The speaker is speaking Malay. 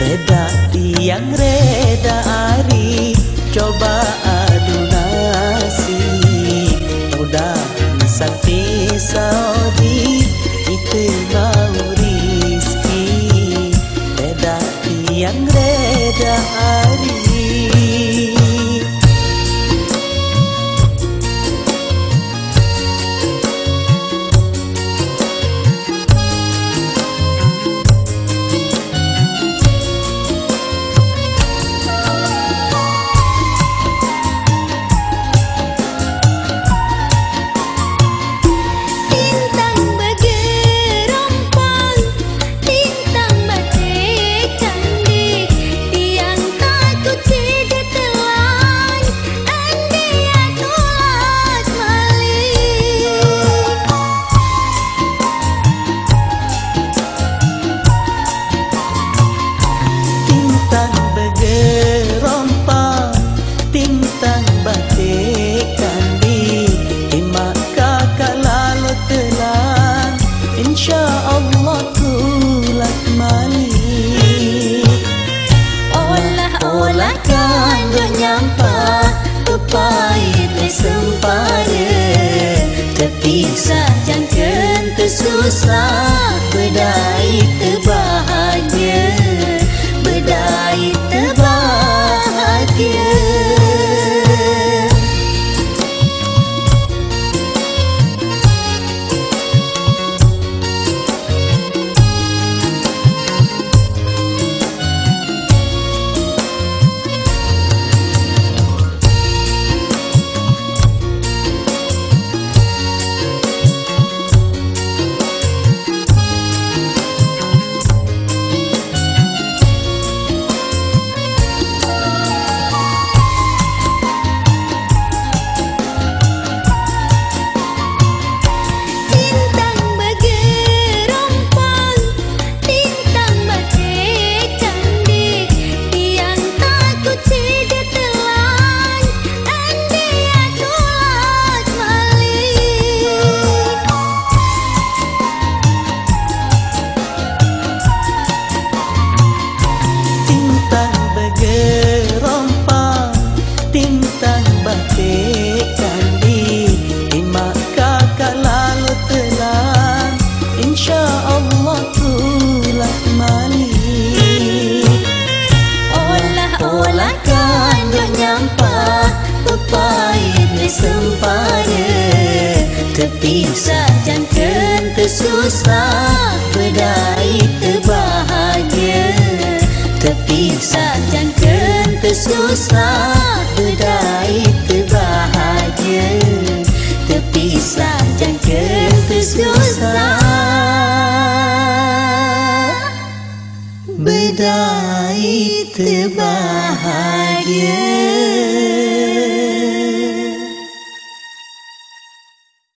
Reda tiang reda ari. Coba adu nasi. Noda misal pisau di Kita mau riski Reda tiang reda ari insya Allah tulak malik Olah-olah kan nyampa Pepait sempara Terpisah jangkan tersusah Berdai terbahagia Terpisah jangkan tersusah Berdai terbahagia Terpisah jangkan tersusah Berdai terbahagia